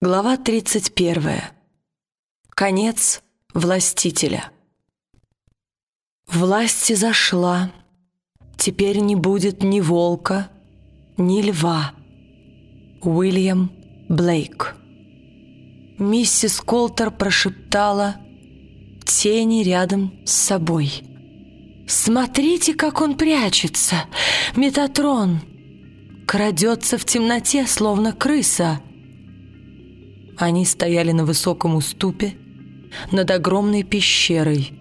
Глава 31. Конец властителя. Власть зашла. Теперь не будет ни волка, ни льва. Уильям Блейк. Миссис Колтер прошептала тени рядом с собой. «Смотрите, как он прячется! Метатрон! Крадется в темноте, словно крыса!» Они стояли на высоком уступе над огромной пещерой,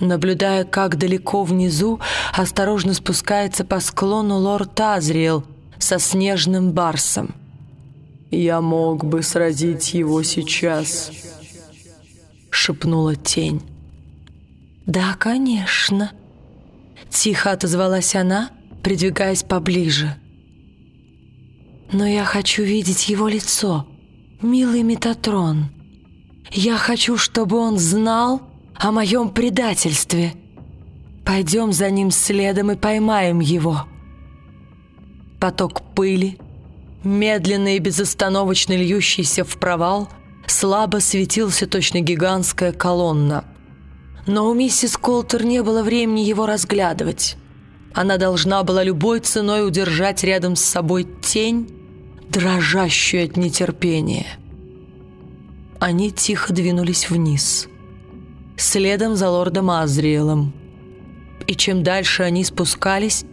наблюдая, как далеко внизу осторожно спускается по склону лорд Азриэл со снежным барсом. «Я мог бы сразить его сейчас», — шепнула тень. «Да, конечно», — тихо отозвалась она, придвигаясь поближе. «Но я хочу видеть его лицо». «Милый Метатрон, я хочу, чтобы он знал о моем предательстве. Пойдем за ним следом и поймаем его». Поток пыли, медленно и безостановочно льющийся в провал, слабо светился точно гигантская колонна. Но у миссис Колтер не было времени его разглядывать. Она должна была любой ценой удержать рядом с собой тень, дрожащую от нетерпения. Они тихо двинулись вниз, следом за лордом Азриэлом. И чем дальше они спускались,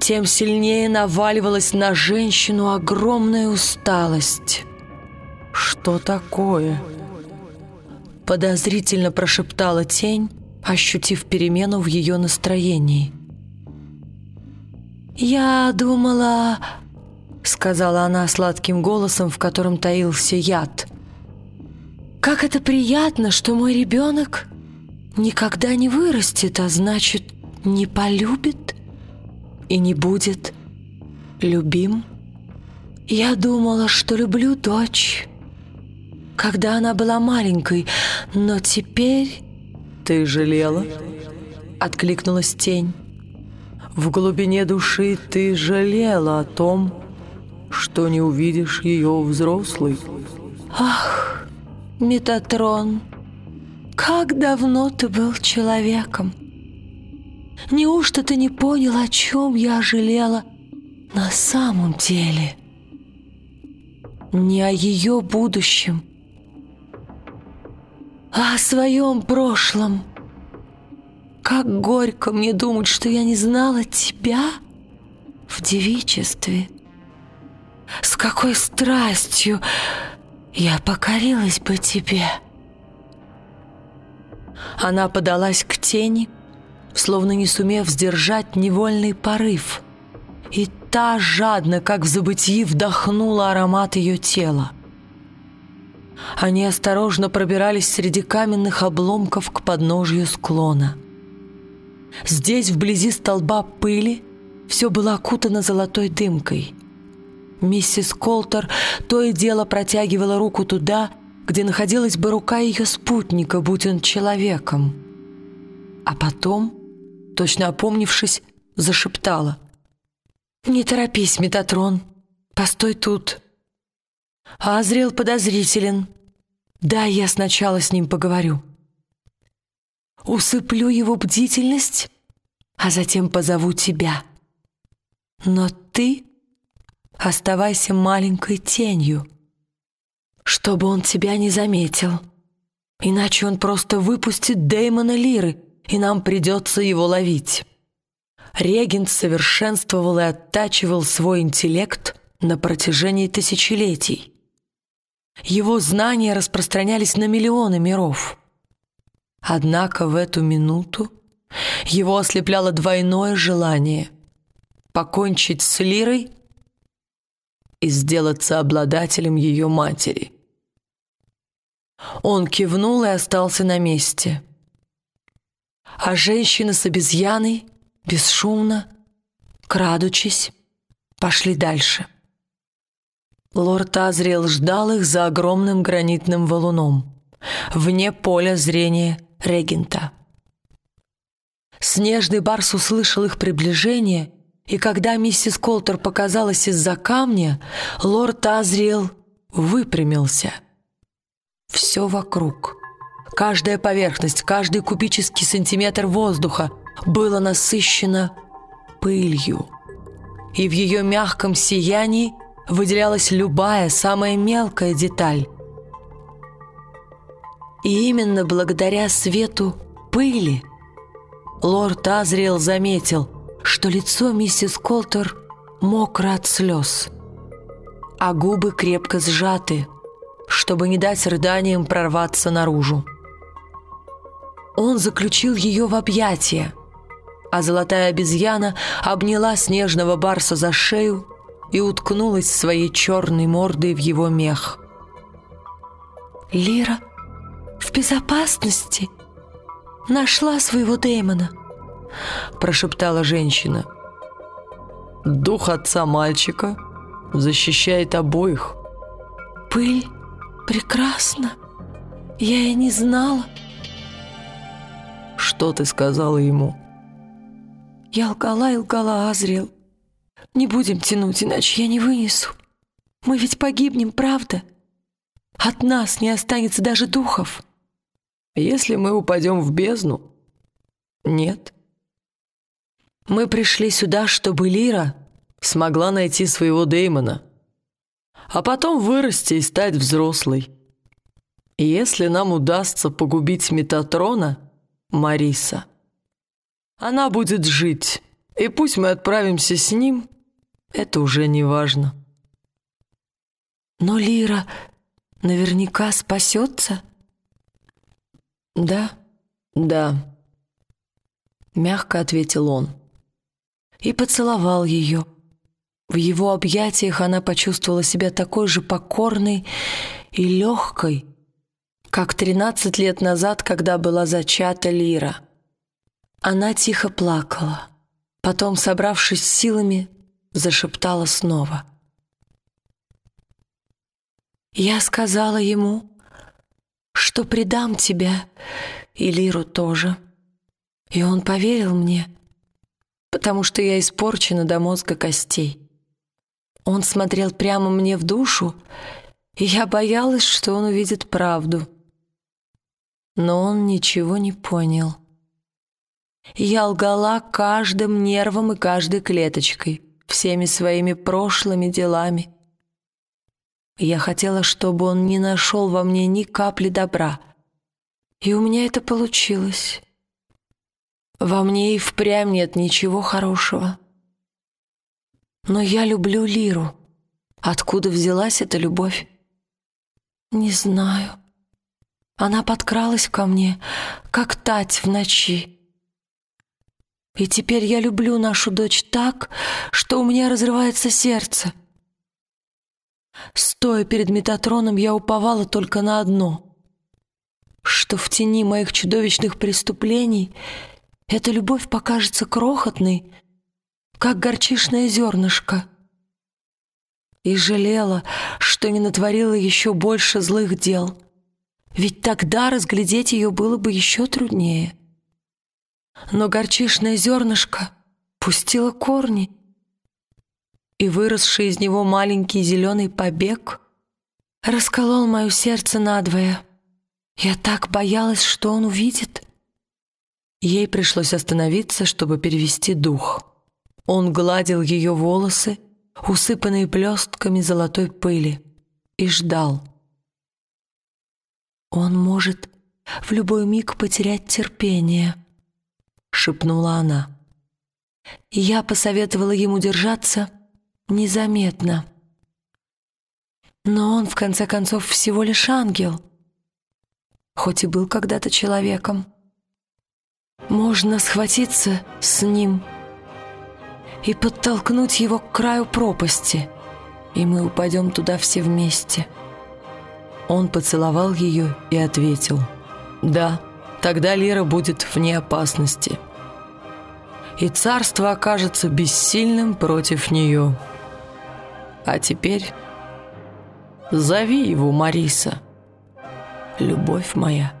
тем сильнее наваливалась на женщину огромная усталость. «Что такое?» Подозрительно прошептала тень, ощутив перемену в ее настроении. «Я думала...» — сказала она сладким голосом, в котором таился яд. «Как это приятно, что мой ребенок никогда не вырастет, а значит, не полюбит и не будет любим. Я думала, что люблю дочь, когда она была маленькой, но теперь...» «Ты жалела?» — откликнулась тень. «В глубине души ты жалела о том, что не увидишь ее взрослой. Ах, Метатрон, как давно ты был человеком? Неужто ты не понял, о чем я жалела на самом деле? Не о ее будущем, а о своем прошлом. Как горько мне думать, что я не знала тебя в девичестве с какой страстью я покорилась бы тебе!» Она подалась к тени, словно не сумев сдержать невольный порыв, и та жадно, как в забытии, вдохнула аромат ее тела. Они осторожно пробирались среди каменных обломков к подножью склона. Здесь, вблизи столба пыли, все было окутано золотой дымкой. Миссис Колтер то и дело протягивала руку туда, где находилась бы рука ее спутника, будь он человеком. А потом, точно опомнившись, зашептала. «Не торопись, Метатрон, постой тут». Азриэл подозрителен. Да, я сначала с ним поговорю. Усыплю его бдительность, а затем позову тебя. Но ты оставайся маленькой тенью, чтобы он тебя не заметил. Иначе он просто выпустит Дэймона Лиры, и нам придется его ловить. Регент совершенствовал и оттачивал свой интеллект на протяжении тысячелетий. Его знания распространялись на миллионы миров. Однако в эту минуту его ослепляло двойное желание — покончить с Лирой и сделаться обладателем ее матери. Он кивнул и остался на месте. А женщина с обезьяной, бесшумно, крадучись, пошли дальше. Лорд Азриэл ждал их за огромным гранитным валуном, вне поля зрения регента. Снежный барс услышал их приближение и когда миссис Колтер показалась из-за камня, лорд Азриэл выпрямился. Все вокруг, каждая поверхность, каждый кубический сантиметр воздуха было насыщено пылью. И в ее мягком сиянии выделялась любая, самая мелкая деталь. И именно благодаря свету пыли лорд Азриэл заметил, что лицо миссис Колтер мокро от слез, а губы крепко сжаты, чтобы не дать рыданиям прорваться наружу. Он заключил ее в объятия, а золотая обезьяна обняла снежного барса за шею и уткнулась своей черной мордой в его мех. «Лира в безопасности? Нашла своего Дэймона?» Прошептала женщина. «Дух отца мальчика защищает обоих». «Пыль прекрасна. Я и не знала». «Что ты сказала ему?» Я лгала и лгала, Азриэл. Не будем тянуть, иначе я не вынесу. Мы ведь погибнем, правда? От нас не останется даже духов. Если мы упадем в бездну? Нет. Мы пришли сюда, чтобы Лира смогла найти своего Дэймона, а потом вырасти и стать взрослой. И если нам удастся погубить Метатрона, Мариса, она будет жить, и пусть мы отправимся с ним, это уже не важно. Но Лира наверняка спасется? Да, да, мягко ответил он. И поцеловал ее. В его объятиях она почувствовала себя такой же покорной и легкой, как тринадцать лет назад, когда была зачата Лира. Она тихо плакала. Потом, собравшись силами, зашептала снова. «Я сказала ему, что предам тебя и Лиру тоже. И он поверил мне, потому что я испорчена до мозга костей. Он смотрел прямо мне в душу, и я боялась, что он увидит правду. Но он ничего не понял. Я лгала каждым нервом и каждой клеточкой, всеми своими прошлыми делами. Я хотела, чтобы он не нашел во мне ни капли добра. И у меня это получилось. Во мне и впрямь нет ничего хорошего. Но я люблю Лиру. Откуда взялась эта любовь? Не знаю. Она подкралась ко мне, как тать в ночи. И теперь я люблю нашу дочь так, что у меня разрывается сердце. Стоя перед Метатроном, я уповала только на одно, что в тени моих чудовищных преступлений эта любовь покажется крохотной, как горчишное зернышко. И жалела, что не натворила еще больше злых дел, ведь тогда разглядеть ее было бы еще труднее но горчишное зернышко пустило корни, и выросший из него маленький зеленый побег расколол мое сердце надвое. Я так боялась, что он увидит. Ей пришлось остановиться, чтобы перевести дух. Он гладил ее волосы, усыпанные блестками золотой пыли, и ждал. Он может в любой миг потерять терпение —— шепнула она. Я посоветовала ему держаться незаметно. Но он, в конце концов, всего лишь ангел, хоть и был когда-то человеком. Можно схватиться с ним и подтолкнуть его к краю пропасти, и мы упадем туда все вместе. Он поцеловал ее и ответил «Да». Тогда Лира будет вне опасности. И царство окажется бессильным против нее. А теперь зови его, Мариса, любовь моя».